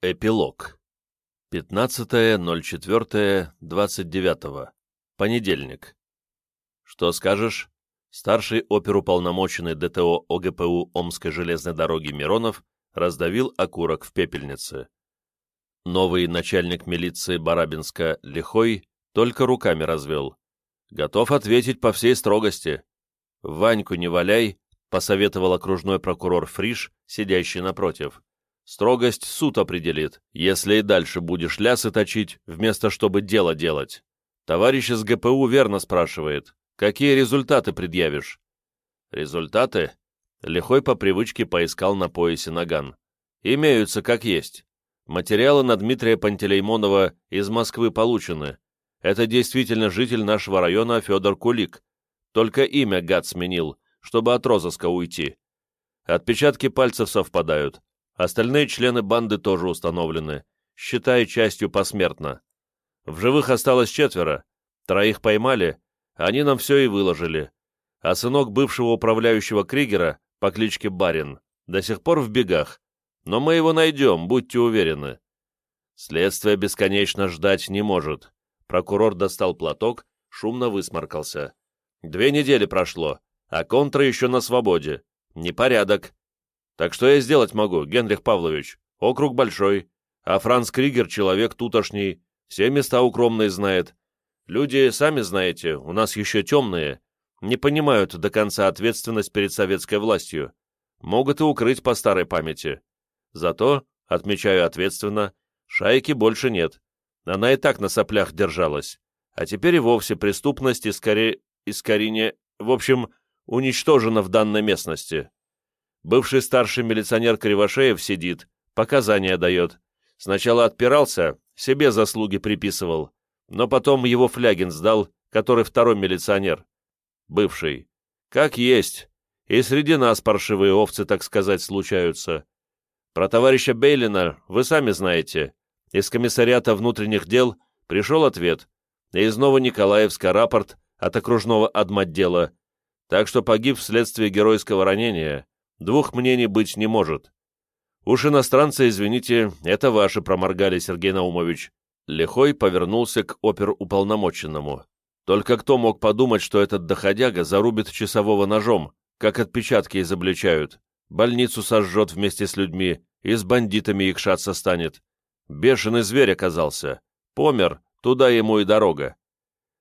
Эпилог. 15.04.29. Понедельник. Что скажешь? Старший оперуполномоченный ДТО ОГПУ Омской железной дороги Миронов раздавил окурок в пепельнице. Новый начальник милиции Барабинска Лихой только руками развел. Готов ответить по всей строгости. «Ваньку не валяй», — посоветовал окружной прокурор Фриш, сидящий напротив. Строгость суд определит, если и дальше будешь лясы точить, вместо чтобы дело делать. Товарищ из ГПУ верно спрашивает, какие результаты предъявишь? Результаты? Лихой по привычке поискал на поясе наган. Имеются как есть. Материалы на Дмитрия Пантелеймонова из Москвы получены. Это действительно житель нашего района Федор Кулик. Только имя гад сменил, чтобы от розыска уйти. Отпечатки пальцев совпадают. Остальные члены банды тоже установлены, считая частью посмертно. В живых осталось четверо, троих поймали, они нам все и выложили. А сынок бывшего управляющего Кригера по кличке Барин до сих пор в бегах, но мы его найдем, будьте уверены. Следствие бесконечно ждать не может. Прокурор достал платок, шумно высморкался. Две недели прошло, а контра еще на свободе. Непорядок. Так что я сделать могу, Генрих Павлович? Округ большой, а Франц Кригер человек тутошний, все места укромные знает. Люди, сами знаете, у нас еще темные, не понимают до конца ответственность перед советской властью. Могут и укрыть по старой памяти. Зато, отмечаю ответственно, шайки больше нет. Она и так на соплях держалась. А теперь и вовсе преступность искоре... искорене... в общем, уничтожена в данной местности. Бывший старший милиционер Кривошеев сидит, показания дает. Сначала отпирался, себе заслуги приписывал, но потом его Флягин сдал, который второй милиционер. Бывший. Как есть. И среди нас паршивые овцы, так сказать, случаются. Про товарища Бейлина вы сами знаете. Из комиссариата внутренних дел пришел ответ. Из Новониколаевска рапорт от окружного адмотдела. Так что погиб вследствие геройского ранения. Двух мнений быть не может. Уж иностранцы, извините, это ваши проморгали, Сергей Наумович. Лихой повернулся к оперуполномоченному. Только кто мог подумать, что этот доходяга зарубит часового ножом, как отпечатки изобличают, больницу сожжет вместе с людьми и с бандитами икшаться станет. Бешеный зверь оказался. Помер, туда ему и дорога.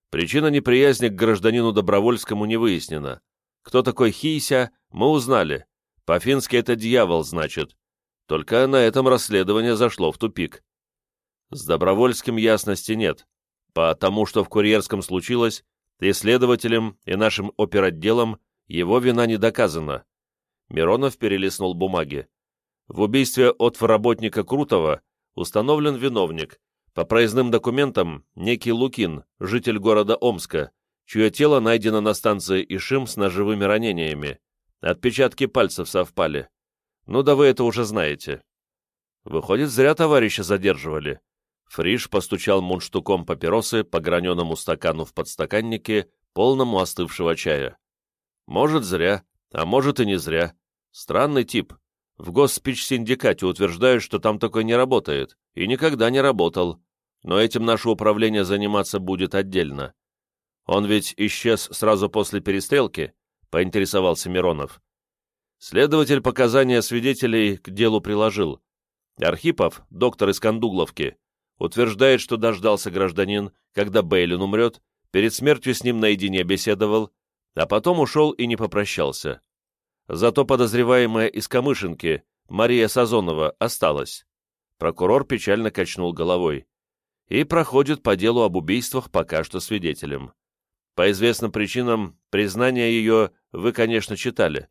Причина неприязни к гражданину Добровольскому не выяснена. Кто такой Хийся, мы узнали. По-фински это дьявол, значит. Только на этом расследование зашло в тупик. С Добровольским ясности нет. Потому что в Курьерском случилось, и следователям, и нашим оперотделам его вина не доказана. Миронов перелистнул бумаги. В убийстве от работника Крутого установлен виновник. По проездным документам некий Лукин, житель города Омска, чье тело найдено на станции Ишим с ножевыми ранениями. Отпечатки пальцев совпали. Ну да вы это уже знаете. Выходит, зря товарища задерживали. Фриш постучал мундштуком папиросы по граненому стакану в подстаканнике, полному остывшего чая. Может, зря, а может и не зря. Странный тип. В госспич-синдикате утверждают, что там такой не работает, и никогда не работал. Но этим наше управление заниматься будет отдельно. Он ведь исчез сразу после перестрелки, — поинтересовался Миронов. Следователь показания свидетелей к делу приложил. Архипов, доктор из Кондугловки, утверждает, что дождался гражданин, когда Бейлин умрет, перед смертью с ним наедине беседовал, а потом ушел и не попрощался. Зато подозреваемая из Камышинки, Мария Сазонова, осталась. Прокурор печально качнул головой. И проходит по делу об убийствах пока что свидетелем. По известным причинам, признание ее вы, конечно, читали.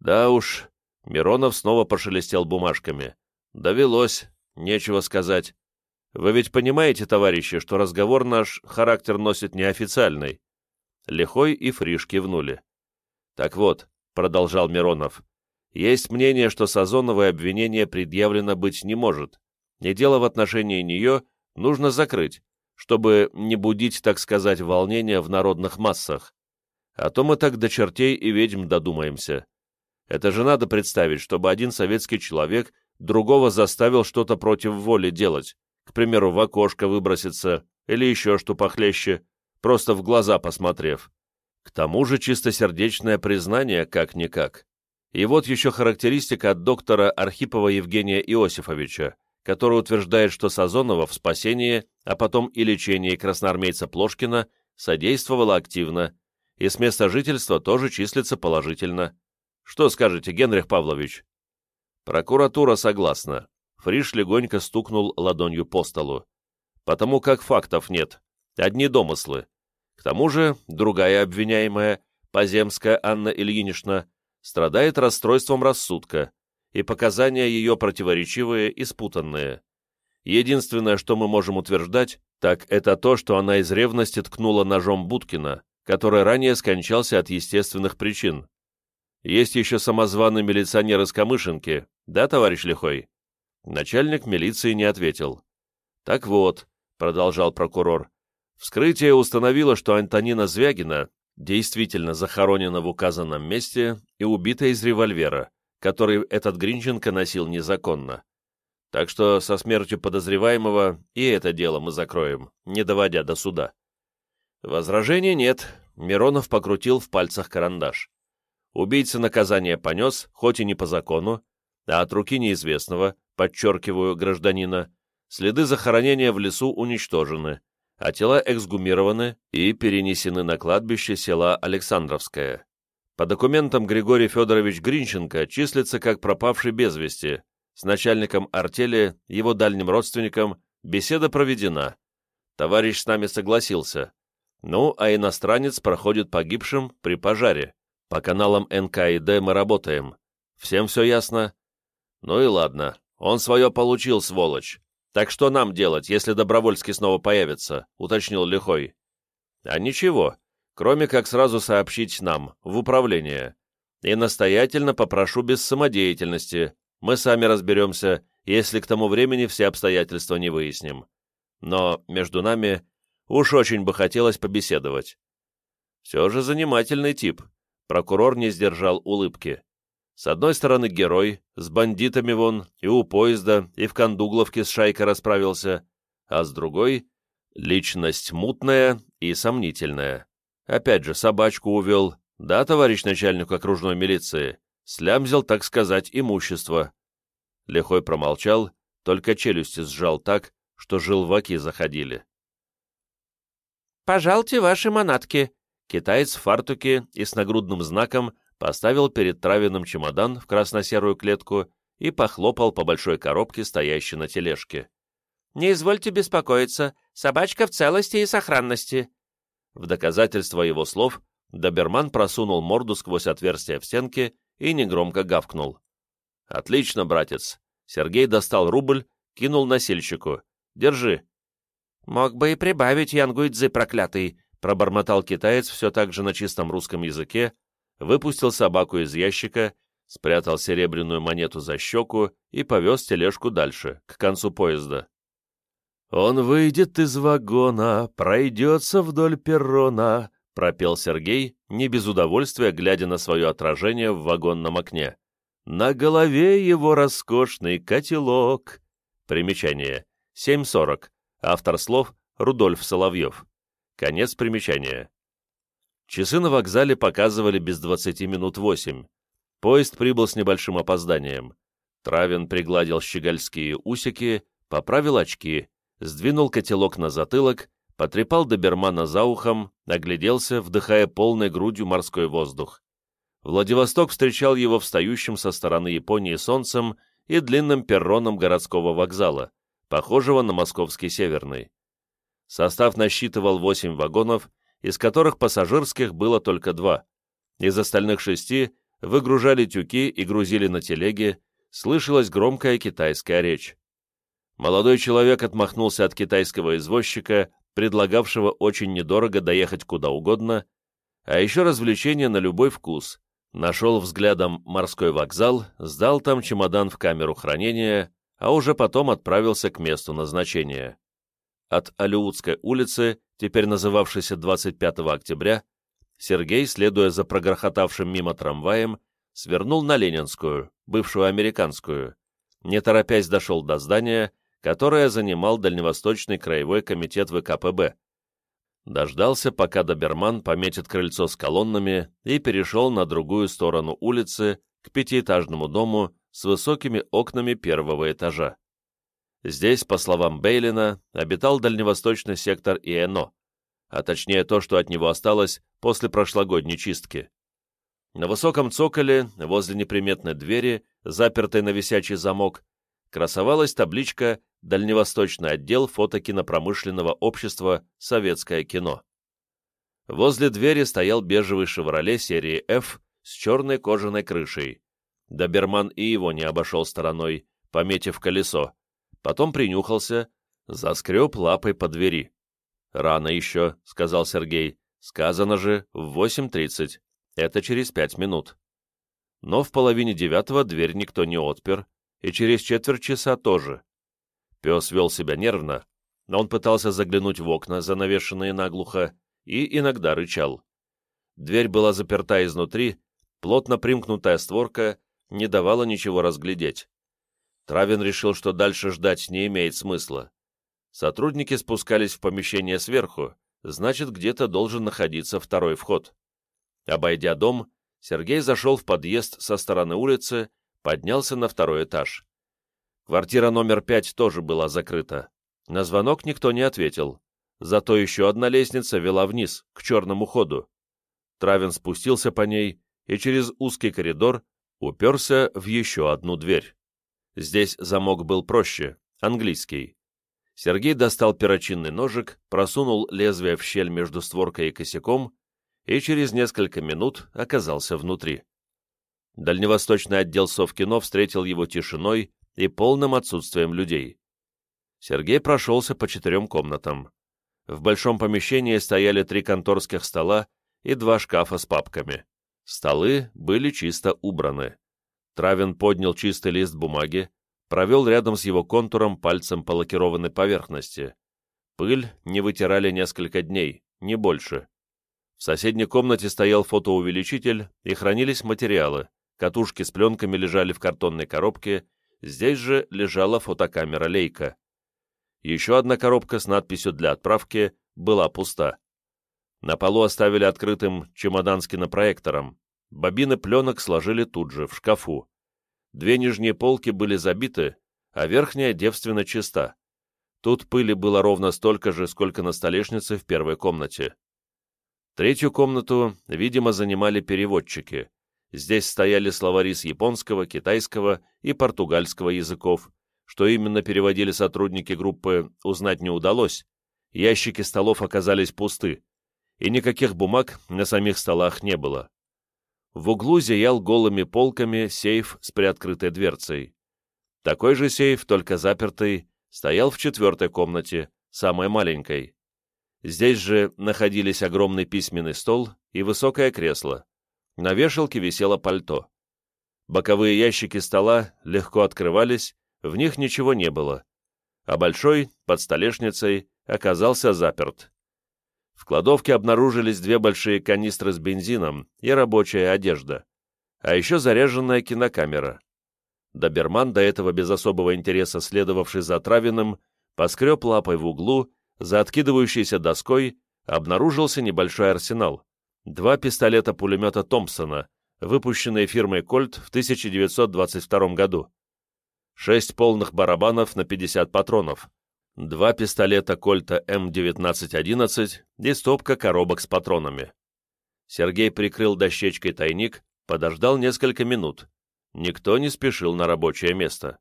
Да уж, Миронов снова пошелестел бумажками. Довелось, нечего сказать. Вы ведь понимаете, товарищи, что разговор наш характер носит неофициальный. Лихой и Фриш кивнули. Так вот, продолжал Миронов, есть мнение, что Сазоновое обвинение предъявлено быть не может, и дело в отношении нее нужно закрыть, чтобы не будить, так сказать, волнения в народных массах. А то мы так до чертей и ведьм додумаемся. Это же надо представить, чтобы один советский человек другого заставил что-то против воли делать, к примеру, в окошко выброситься или еще что похлеще, просто в глаза посмотрев. К тому же чистосердечное признание как-никак. И вот еще характеристика от доктора Архипова Евгения Иосифовича, который утверждает, что Сазонова в спасении, а потом и лечении красноармейца Плошкина содействовала активно, и с места жительства тоже числится положительно. Что скажете, Генрих Павлович? Прокуратура согласна. Фриш легонько стукнул ладонью по столу. Потому как фактов нет. Одни домыслы. К тому же, другая обвиняемая, Поземская Анна Ильинична, страдает расстройством рассудка, и показания ее противоречивые и спутанные. Единственное, что мы можем утверждать, так это то, что она из ревности ткнула ножом Будкина, который ранее скончался от естественных причин. Есть еще самозваный милиционер из Камышинки, да, товарищ Лихой? Начальник милиции не ответил. Так вот, продолжал прокурор, вскрытие установило, что Антонина Звягина действительно захоронена в указанном месте и убита из револьвера, который этот Гринченко носил незаконно. Так что со смертью подозреваемого и это дело мы закроем, не доводя до суда. Возражений нет, Миронов покрутил в пальцах карандаш. Убийца наказание понес, хоть и не по закону, а от руки неизвестного, подчеркиваю, гражданина, следы захоронения в лесу уничтожены, а тела эксгумированы и перенесены на кладбище села Александровское. По документам Григорий Федорович Гринченко числится как пропавший без вести. С начальником артели, его дальним родственником, беседа проведена. Товарищ с нами согласился. Ну, а иностранец проходит погибшим при пожаре. По каналам НК и Д мы работаем. Всем все ясно? Ну и ладно. Он свое получил, сволочь. Так что нам делать, если Добровольский снова появится? Уточнил Лихой. А ничего, кроме как сразу сообщить нам, в управление. И настоятельно попрошу без самодеятельности. Мы сами разберемся, если к тому времени все обстоятельства не выясним. Но между нами Уж очень бы хотелось побеседовать. Все же занимательный тип. Прокурор не сдержал улыбки. С одной стороны герой, с бандитами вон, и у поезда, и в Кондугловке с шайкой расправился, а с другой — личность мутная и сомнительная. Опять же, собачку увел, да, товарищ начальник окружной милиции, слямзил, так сказать, имущество. Лихой промолчал, только челюсти сжал так, что желваки заходили. «Пожалуйте ваши манатки!» Китаец в фартуке и с нагрудным знаком поставил перед травяным чемодан в красно-серую клетку и похлопал по большой коробке, стоящей на тележке. «Не извольте беспокоиться, собачка в целости и сохранности». В доказательство его слов доберман просунул морду сквозь отверстие в стенке и негромко гавкнул. «Отлично, братец!» Сергей достал рубль, кинул носильщику. «Держи, «Мог бы и прибавить, Янгуйцзы проклятый», — пробормотал китаец все так же на чистом русском языке, выпустил собаку из ящика, спрятал серебряную монету за щеку и повез тележку дальше, к концу поезда. «Он выйдет из вагона, пройдется вдоль перрона», — пропел Сергей, не без удовольствия глядя на свое отражение в вагонном окне. «На голове его роскошный котелок». Примечание. 7.40. Автор слов Рудольф Соловьев. Конец примечания. Часы на вокзале показывали без 20 минут 8. Поезд прибыл с небольшим опозданием. Травин пригладил щегольские усики, поправил очки, сдвинул котелок на затылок, потрепал добермана за ухом, огляделся, вдыхая полной грудью морской воздух. Владивосток встречал его встающим со стороны Японии солнцем и длинным перроном городского вокзала, похожего на московский северный. Состав насчитывал восемь вагонов, из которых пассажирских было только два. Из остальных шести выгружали тюки и грузили на телеги, слышалась громкая китайская речь. Молодой человек отмахнулся от китайского извозчика, предлагавшего очень недорого доехать куда угодно, а еще развлечение на любой вкус. Нашел взглядом морской вокзал, сдал там чемодан в камеру хранения, а уже потом отправился к месту назначения. От Алиутской улицы, теперь называвшейся 25 октября, Сергей, следуя за прогрохотавшим мимо трамваем, свернул на Ленинскую, бывшую американскую, не торопясь дошел до здания, которое занимал Дальневосточный краевой комитет ВКПБ. Дождался, пока доберман пометит крыльцо с колоннами и перешел на другую сторону улицы к пятиэтажному дому с высокими окнами первого этажа. Здесь, по словам Бейлина, обитал дальневосточный сектор ИЭНО, а точнее то, что от него осталось после прошлогодней чистки. На высоком цоколе, возле неприметной двери, запертой на висячий замок, красовалась табличка «Дальневосточный отдел фотокинопромышленного общества «Советское кино». Возле двери стоял бежевый «Шевроле» серии F с черной кожаной крышей. Доберман и его не обошел стороной, пометив колесо. Потом принюхался, заскреб лапой по двери. «Рано еще», — сказал Сергей. «Сказано же, в 8.30. Это через пять минут. Но в половине девятого дверь никто не отпер, и через четверть часа тоже. Пес вел себя нервно, но он пытался заглянуть в окна, занавешенные наглухо, и иногда рычал. Дверь была заперта изнутри, плотно примкнутая створка не давала ничего разглядеть. Травин решил, что дальше ждать не имеет смысла. Сотрудники спускались в помещение сверху, значит, где-то должен находиться второй вход. Обойдя дом, Сергей зашел в подъезд со стороны улицы, поднялся на второй этаж. Квартира номер пять тоже была закрыта. На звонок никто не ответил. Зато еще одна лестница вела вниз, к черному ходу. Травин спустился по ней и через узкий коридор уперся в еще одну дверь. Здесь замок был проще, английский. Сергей достал перочинный ножик, просунул лезвие в щель между створкой и косяком и через несколько минут оказался внутри. Дальневосточный отдел Совкино встретил его тишиной и полным отсутствием людей. Сергей прошелся по четырем комнатам. В большом помещении стояли три конторских стола и два шкафа с папками. Столы были чисто убраны. Травин поднял чистый лист бумаги, провел рядом с его контуром пальцем по лакированной поверхности. Пыль не вытирали несколько дней, не больше. В соседней комнате стоял фотоувеличитель и хранились материалы. Катушки с пленками лежали в картонной коробке, здесь же лежала фотокамера «Лейка». Еще одна коробка с надписью «Для отправки» была пуста. На полу оставили открытым чемодан с кинопроектором. Бобины пленок сложили тут же, в шкафу. Две нижние полки были забиты, а верхняя девственно чиста. Тут пыли было ровно столько же, сколько на столешнице в первой комнате. Третью комнату, видимо, занимали переводчики. Здесь стояли словари с японского, китайского и португальского языков. Что именно переводили сотрудники группы, узнать не удалось. Ящики столов оказались пусты, и никаких бумаг на самих столах не было. В углу зиял голыми полками сейф с приоткрытой дверцей. Такой же сейф, только запертый, стоял в четвертой комнате, самой маленькой. Здесь же находились огромный письменный стол и высокое кресло. На вешалке висело пальто. Боковые ящики стола легко открывались, в них ничего не было, а большой, под столешницей, оказался заперт. В кладовке обнаружились две большие канистры с бензином и рабочая одежда, а еще заряженная кинокамера. Доберман, до этого без особого интереса следовавший за Травиным, поскреб лапой в углу за откидывающейся доской обнаружился небольшой арсенал. Два пистолета-пулемета Томпсона, выпущенные фирмой «Кольт» в 1922 году. Шесть полных барабанов на 50 патронов. Два пистолета «Кольта М1911» и стопка коробок с патронами. Сергей прикрыл дощечкой тайник, подождал несколько минут. Никто не спешил на рабочее место.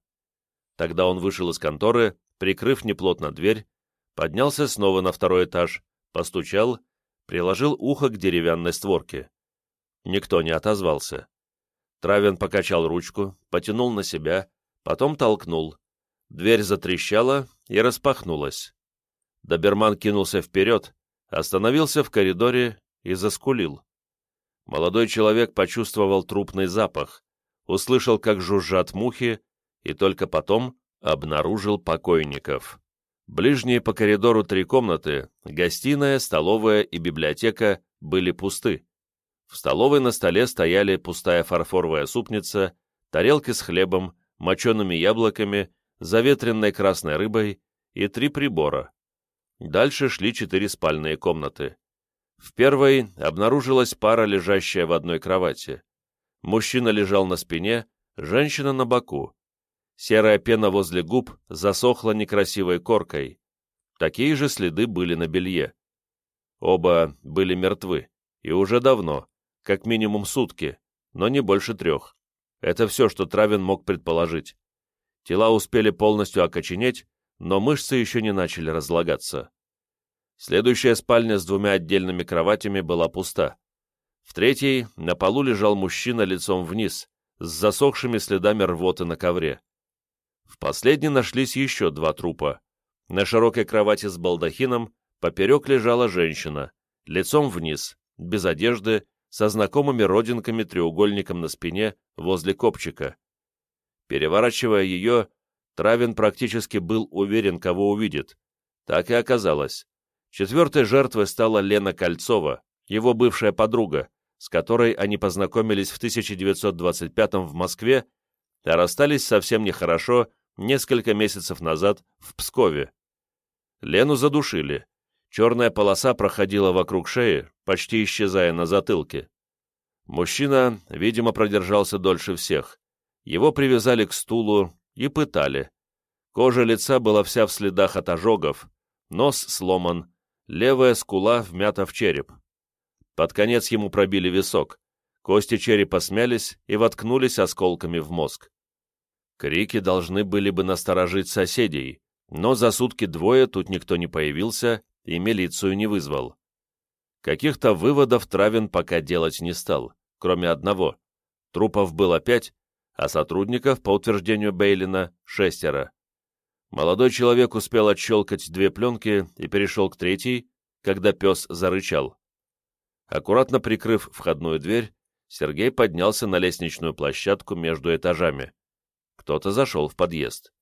Тогда он вышел из конторы, прикрыв неплотно дверь, поднялся снова на второй этаж, постучал, приложил ухо к деревянной створке. Никто не отозвался. Травин покачал ручку, потянул на себя, потом толкнул. Дверь затрещала и распахнулась. Доберман кинулся вперед, остановился в коридоре и заскулил. Молодой человек почувствовал трупный запах, услышал, как жужжат мухи, и только потом обнаружил покойников. Ближние по коридору три комнаты, гостиная, столовая и библиотека, были пусты. В столовой на столе стояли пустая фарфоровая супница, тарелки с хлебом, мочеными яблоками, заветренной красной рыбой и три прибора. Дальше шли четыре спальные комнаты. В первой обнаружилась пара, лежащая в одной кровати. Мужчина лежал на спине, женщина на боку. Серая пена возле губ засохла некрасивой коркой. Такие же следы были на белье. Оба были мертвы, и уже давно, как минимум сутки, но не больше трех. Это все, что Травин мог предположить. Тела успели полностью окоченеть, но мышцы еще не начали разлагаться. Следующая спальня с двумя отдельными кроватями была пуста. В третьей на полу лежал мужчина лицом вниз, с засохшими следами рвоты на ковре. В последней нашлись еще два трупа. На широкой кровати с балдахином поперек лежала женщина, лицом вниз, без одежды, со знакомыми родинками треугольником на спине возле копчика. Переворачивая ее, Травин практически был уверен, кого увидит. Так и оказалось. Четвертой жертвой стала Лена Кольцова, его бывшая подруга, с которой они познакомились в 1925 в Москве, а расстались совсем нехорошо несколько месяцев назад в Пскове. Лену задушили. Черная полоса проходила вокруг шеи, почти исчезая на затылке. Мужчина, видимо, продержался дольше всех. Его привязали к стулу и пытали. Кожа лица была вся в следах от ожогов, нос сломан, левая скула вмята в череп. Под конец ему пробили висок, кости черепа смялись и воткнулись осколками в мозг. Крики должны были бы насторожить соседей, но за сутки двое тут никто не появился и милицию не вызвал. Каких-то выводов Травин пока делать не стал, кроме одного. Трупов было пять, а сотрудников, по утверждению Бейлина, шестеро. Молодой человек успел отщелкать две пленки и перешел к третьей, когда пес зарычал. Аккуратно прикрыв входную дверь, Сергей поднялся на лестничную площадку между этажами. Кто-то зашел в подъезд.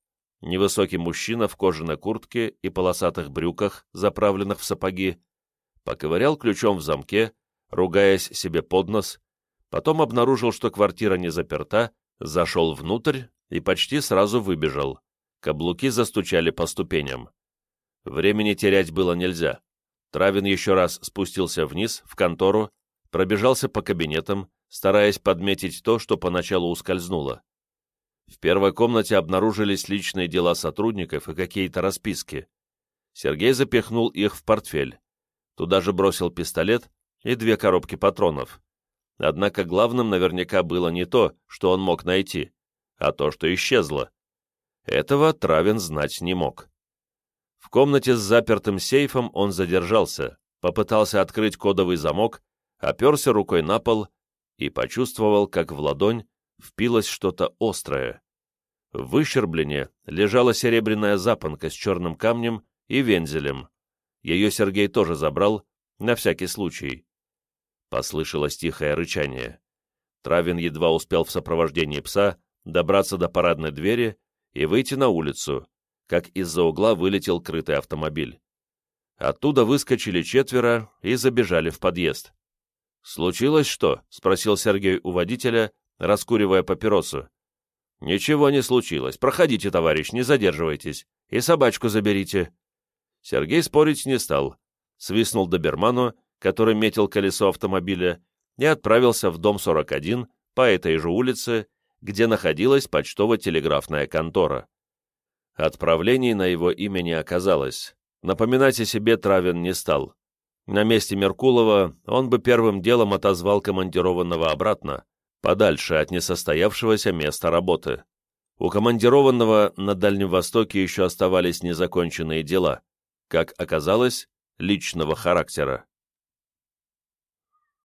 Невысокий мужчина в кожаной куртке и полосатых брюках, заправленных в сапоги, поковырял ключом в замке, ругаясь себе под нос, потом обнаружил, что квартира не заперта, зашел внутрь и почти сразу выбежал. Каблуки застучали по ступеням. Времени терять было нельзя. Травин еще раз спустился вниз, в контору, пробежался по кабинетам, стараясь подметить то, что поначалу ускользнуло. В первой комнате обнаружились личные дела сотрудников и какие-то расписки. Сергей запихнул их в портфель. Туда же бросил пистолет и две коробки патронов. Однако главным наверняка было не то, что он мог найти, а то, что исчезло. Этого Травин знать не мог. В комнате с запертым сейфом он задержался, попытался открыть кодовый замок, оперся рукой на пол и почувствовал, как в ладонь впилось что-то острое. В выщерблении лежала серебряная запонка с черным камнем и вензелем. Ее Сергей тоже забрал, на всякий случай. Послышалось тихое рычание. Травин едва успел в сопровождении пса добраться до парадной двери и выйти на улицу, как из-за угла вылетел крытый автомобиль. Оттуда выскочили четверо и забежали в подъезд. «Случилось что?» — спросил Сергей у водителя, раскуривая папиросу. «Ничего не случилось. Проходите, товарищ, не задерживайтесь. И собачку заберите». Сергей спорить не стал. Свистнул доберману, который метил колесо автомобиля, и отправился в дом 41 по этой же улице, где находилась почтово-телеграфная контора. Отправлений на его имя не оказалось. Напоминать о себе Травин не стал. На месте Меркулова он бы первым делом отозвал командированного обратно, подальше от несостоявшегося места работы. У командированного на Дальнем Востоке еще оставались незаконченные дела, как оказалось, личного характера.